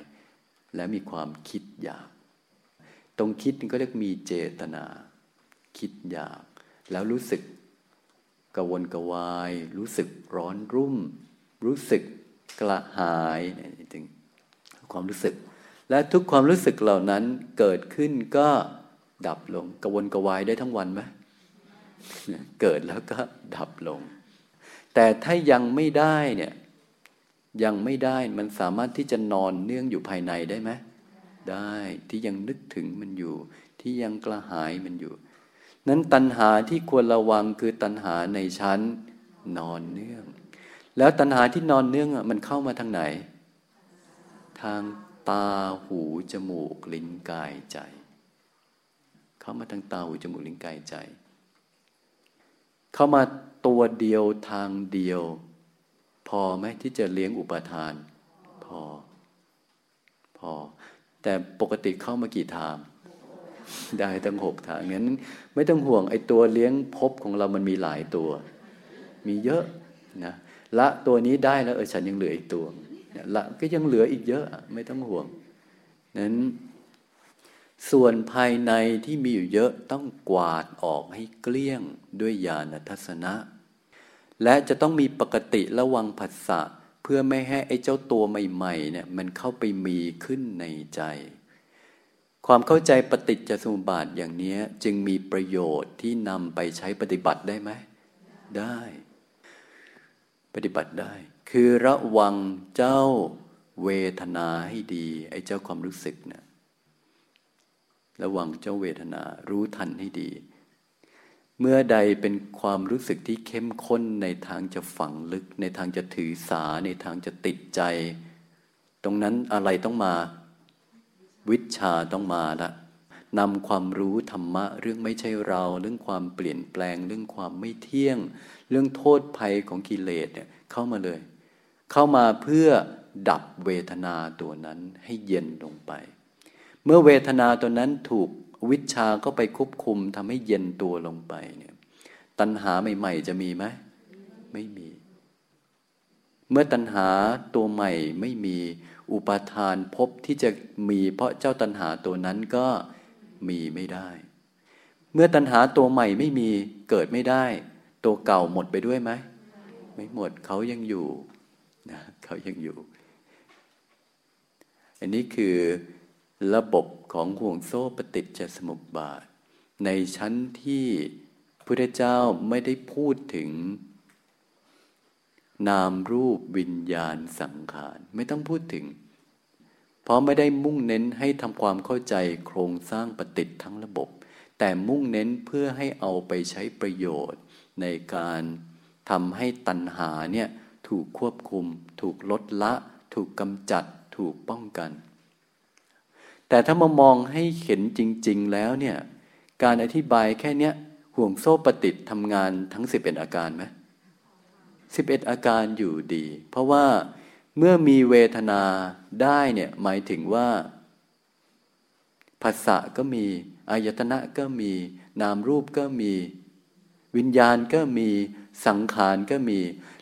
A: และมีความคิดอยาก ตรงคิดก็เรียกมีเจตนา คิดอยาก แล้วรู้สึกกวนกวาย รู้สึกร้อนรุ่ม รู้สึกกระหายนี่ถึง ความรู้สึก และทุกความรู้สึกเหล่านั้นเกิดขึ้นก็ดับลงกวนกวายได้ทั้งวันไหมเกิดแล้วก็ดับลง แต่ถ้ายังไม่ได้เนี่ยยังไม่ได้มันสามารถที่จะนอนเนื่องอยู่ภายในได้ไหมได้ที่ยังนึกถึงมันอยู่ ที่ยังกระหายมันอยู่ นั้นตัณหาที่ควรระวังคือตัณหาในชั้นนอนเนื่อง แล้วตัณหาที่นอนเนื่องมันเข้ามาทางไหน ทางตาหูจมูกลิ้นกายใจ เข้ามาทางตาหูจมูกลิ้นกายใจ เข้ามาตัวเดียวทางเดียว พอไหมที่จะเลี้ยงอุปทาน พอ พอ แต่ปกติเข้ามากี่ทางได้ทั้งหกทางงั้น ไม่ต้องห่วงไอ้ตัวเลี้ยงพบของเรามันมีหลายตัว มีเยอะนะละตัวนี้ได้แล้วเออฉันยังเหลืออีกตัว ละก็ยังเหลืออีกเยอะไม่ต้องห่วงนั้นส่วนภายในที่มีอยู่เยอะต้องกวาดออกให้เกลี้ยงด้วยญาณทัศนะ และจะต้องมีปกติระวังผัสสะเพื่อไม่ให้ไอ้เจ้าตัวใหม่ๆเนี่ยมันเข้าไปมีขึ้นในใจ ความเข้าใจปฏิจจสมุปบาทอย่างนี้จึงมีประโยชน์ที่นำไปใช้ปฏิบัติได้ไหม ได้ ปฏิบัติได้ คือระวังเจ้าเวทนาให้ดี ไอ้เจ้าความรู้สึกเนะี่ยระวังเจ้าเวทนา รู้ทันให้ดี เมื่อใดเป็นความรู้สึกที่เข้มข้นในทางจะฝังลึก ในทางจะถือสา ในทางจะติดใจ ตรงนั้นอะไรต้องมา วิชาต้องมาละนำความรู้ธรรมะ เรื่องไม่ใช่เรา เรื่องความเปลี่ยนแปลง เรื่องความไม่เที่ยง เรื่องโทษภัยของกิเลสเนี่ยเข้ามาเลย เข้ามาเพื่อดับเวทนาตัวนั้นให้เย็นลงไป เมื่อเวทนาตัวนั้นถูกวิชาก็ไปควบคุมทำให้เย็นตัวลงไปเนี่ยตัณหาใหม่ๆจะมีไหมไม่มี เมื่อตัณหาตัวใหม่ไม่มีอุปาทานพบที่จะมีเพราะเจ้าตัณหาตัวนั้นก็มีไม่ได้ เมื่อตัณหาตัวใหม่ไม่มีเกิดไม่ได้ ตัวเก่าหมดไปด้วยไหม ไม่หมดเขายังอยู่ นะเขายังอยู่ อันนี้คือระบบของห่วงโซ่ปฏิจจสมุปบาท ในชั้นที่พระเจ้าไม่ได้พูดถึง นามรูปวิญญาณสังขาร ไม่ต้องพูดถึง เพราะไม่ได้มุ่งเน้นให้ทำความเข้าใจโครงสร้างปฏิจทั้งระบบ แต่มุ่งเน้นเพื่อให้เอาไปใช้ประโยชน์ในการทำให้ตัณหาเนี่ย ถูกควบคุม ถูกลดละ ถูกกำจัด ถูกป้องกัน แต่ถ้ามามองให้เห็นจริง ๆ แล้วเนี่ย การอธิบายแค่เนี้ยห่วงโซ่ปฏิติทำงานทั้งสิบเอ็ดอาการไหมสิบเอ็ดอาการอยู่ดี เพราะว่าเมื่อมีเวทนาได้เนี่ยหมายถึงว่าภาษะก็มีอายตนะก็มี นามรูปก็มี วิญญาณก็มีสังขารก็มี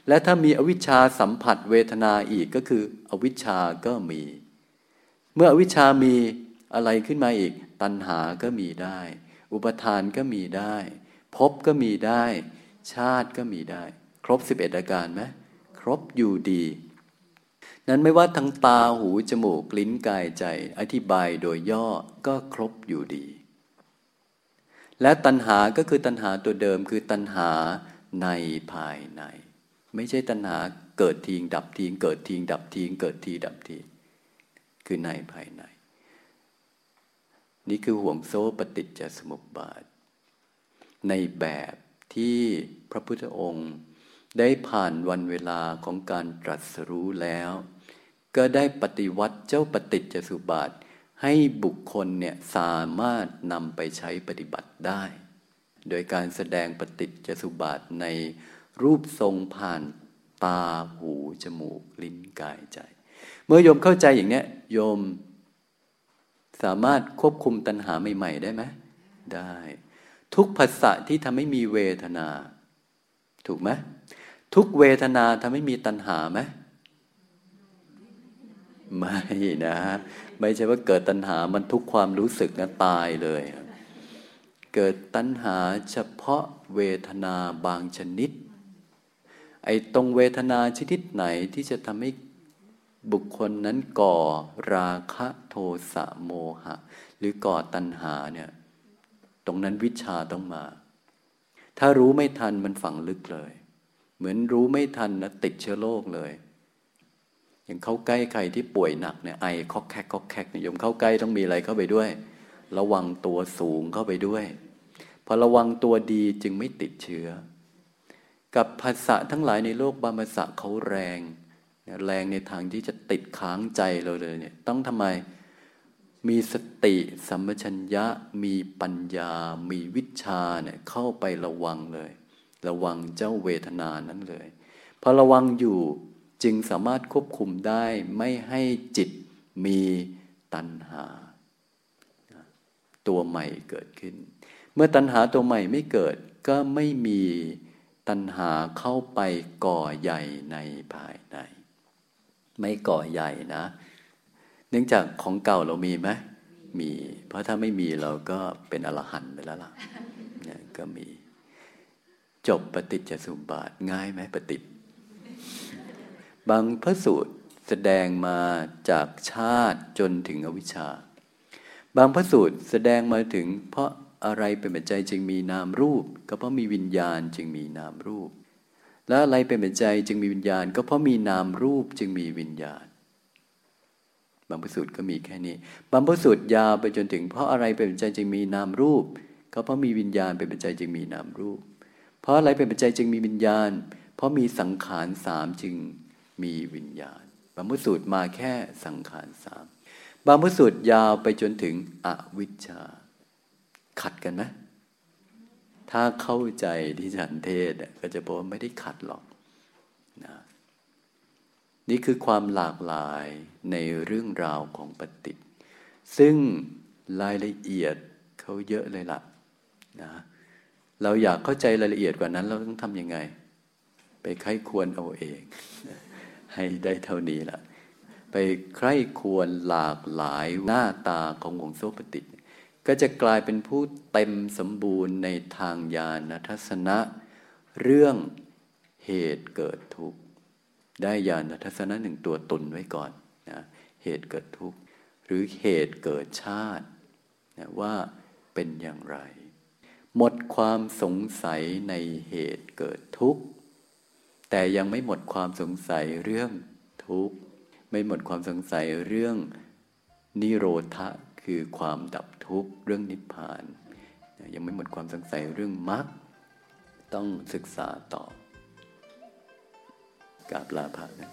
A: และถ้ามีอวิชชาสัมผัสเวทนาอีกก็คือ อวิชชาก็มี เมื่ออวิชชามีอะไรขึ้นมาอีก ตัณหาก็มีได้ อุปทานก็มีได้พบก็มีได้ ชาติก็มีได้ ครบสิบเอ็ดอาการไหมครบอยู่ดี นั้นไม่ว่าทั้งตาหูจมูกลิ้นกายใจ อธิบายโดยย่อก็ครบอยู่ดี และตัณหาก็คือตัณหาตัวเดิมคือตัณหาในภายใน ไม่ใช่ตัณหาเกิดทิ้งดับทิ้งเกิดทิ้งดับทิ้งเกิดทีดับทีคือในภายใน นี่คือห่วงโซ่ปฏิจจสมุปบาท ในแบบที่พระพุทธองค์ได้ผ่านวันเวลาของการตรัสรู้แล้ว ก็ได้ปฏิวัติเจ้าปฏิจจสุบาท ให้บุคคลเนี่ยสามารถนำไปใช้ปฏิบัติได้ โดยการแสดงปฏิจจสุบาทใน รูปทรงผ่านตาหูจมูกลิ้นกายใจ เมื่อโยมเข้าใจอย่างนี้โยมสามารถควบคุมตัณหาใหม่ ๆ ได้ไหมได้ ทุกภาษาที่ทำให้มีเวทนา ถูกไหมทุกเวทนาทำให้มีตัณหาไหมไม่นะ ไม่ใช่ว่าเกิดตัณหามันทุกความรู้สึกนะตายเลย เกิดตัณหาเฉพาะเวทนาบางชนิด ไอ้ตรงเวทนาชนิดไหนที่จะทำให้บุคคลนั้นก่อราคะโทสะโมหะ หรือก่อตัณหาเนี่ยตรงนั้นวิชาต้องมา ถ้ารู้ไม่ทันมันฝังลึกเลย เหมือนรู้ไม่ทันนะติดเชื้อโรคเลย อย่างเข้าใกล้ใครที่ป่วยหนักเนี่ยไอคอกแคกคอกแคกเนี่ยยมเข้าใกล้ต้องมีอะไรเข้าไปด้วย ระวังตัวสูงเข้าไปด้วย พอระวังตัวดีจึงไม่ติดเชื้อ กับภาษาทั้งหลายในโลกบาภาษาเขาแรงแรงในทางที่จะติดค้างใจเราเลยเนี่ยต้องทำไมมีสติสัมปชัญญะมีปัญญา มีวิชาเนี่ยเข้าไประวังเลย ระวังเจ้าเวทนานั้นเลยพอระวังอยู่จึงสามารถควบคุมได้ไม่ให้จิตมีตัณหา ตัวใหม่เกิดขึ้น เมื่อตัณหาตัวใหม่ไม่เกิดก็ไม่มี ตัณหาเข้าไปก่อใหญ่ในภายใน ไม่ก่อใหญ่นะ เนื่องจากของเก่าเรามีไหมมี เพราะถ้าไม่มีเราก็เป็นอรหันต์ไปแล้วล่ะเนี่ยก็มี จบปฏิจจสุบาทง่ายไหมปฏิบางพระสูตรแสดงมาจากชาติจนถึงอวิชชา บางพระสูตรแสดงมาถึงเพราะ อะไรเป็นปัจจัยจึงมีนามรูป ก็เพราะมีวิญญาณจึงมีนามรูป แล้วอะไรเป็นปัจจัยจึงมีวิญญาณ ก็เพราะมีนามรูปจึงมีวิญญาณบางพระสูตรก็มีแค่นี้บางพระสูตรยาวไปจนถึง เพราะอะไรเป็นปัจจัยจึงมีนามรูป ก็เพราะมีวิญญาณเป็นปัจจัยจึงมีนามรูป เพราะอะไรเป็นปัจจัยจึงมีวิญญาณ เพราะมีสังขารสามจึงมีวิญญาณบางพระสูตรมาแค่สังขารสามบางพระสูตรยาวไปจนถึงอวิชชา ขัดกันไหมถ้าเข้าใจที่ฉันเทศก็จะบอกว่าไม่ได้ขัดหรอกนะนี่คือความหลากหลายในเรื่องราวของปฏิซึ่งรายละเอียดเขาเยอะเลยล่ะนะเราอยากเข้าใจรายละเอียดกว่านั้น เราต้องทำยังไง ไปไข้ควรเอาเอง ให้ได้เท่านี้ละไปใคร่ควรหลากหลายหน้าตาของวงโซปฏิ ก็จะกลายเป็นผู้เต็มสมบูรณ์ในทางญาณทัศนะ เรื่องเหตุเกิดทุกข์ ได้ญาณทัศนะหนึ่งตัวตนไว้ก่อนนะเหตุเกิดทุกข์ หรือเหตุเกิดชาตินะว่าเป็นอย่างไร หมดความสงสัยในเหตุเกิดทุกข์ แต่ยังไม่หมดความสงสัยเรื่องทุกข์ ไม่หมดความสงสัยเรื่องนิโรธะคือความดับ ทุกข์เรื่องนิพพาน ยังไม่หมดความสงสัยเรื่องมรรคต้องศึกษาต่อกาบลาภะนะ